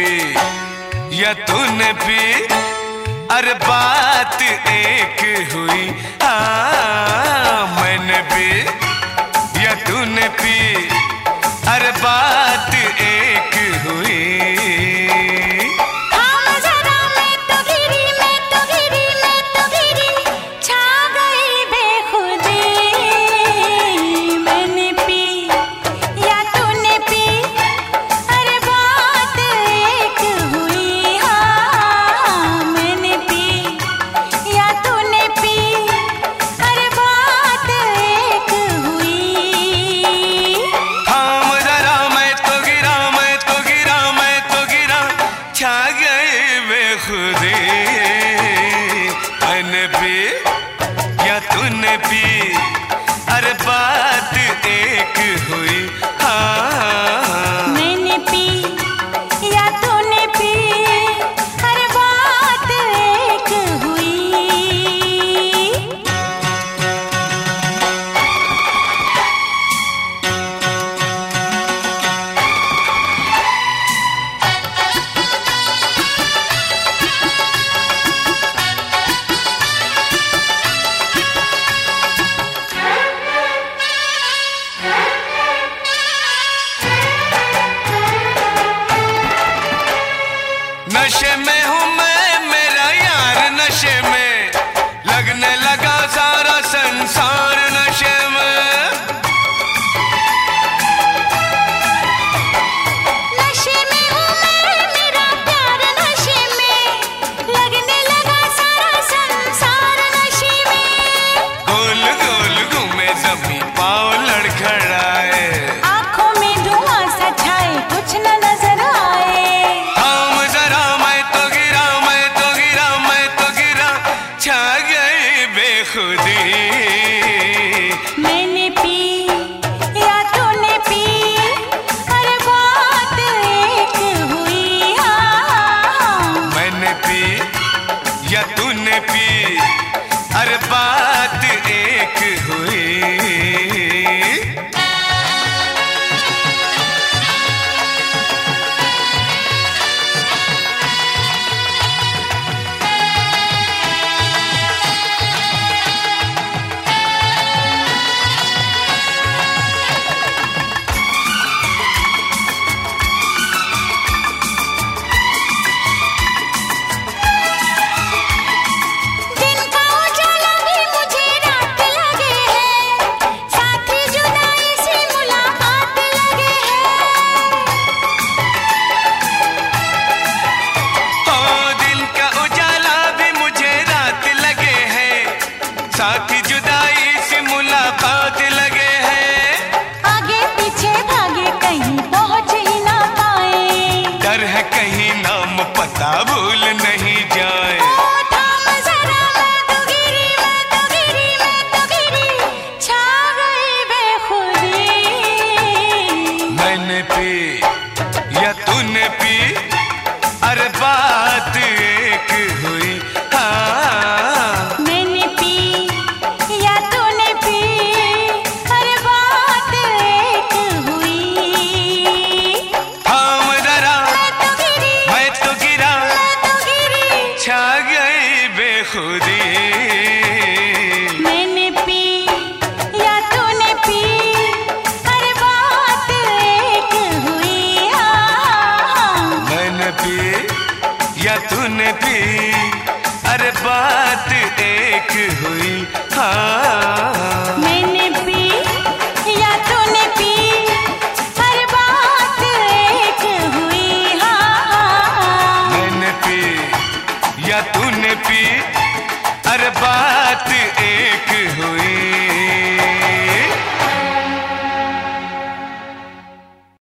भी, या तूने भी, अरे बात एक हुई। हाँ मैंने भी, या तूने भी, अरे बात एक बेखुदी मैंने पी साथ जुदाई से मुलाकात लगे हैं। आगे पीछे भागे कहीं पहुँच ही ना पाए। डर है कहीं नाम पता भूल नहीं जाए। मैंने पी छा गई बेखुदी। मैंने पी या हुई। तूने पी। पी अरे बात एक हुई।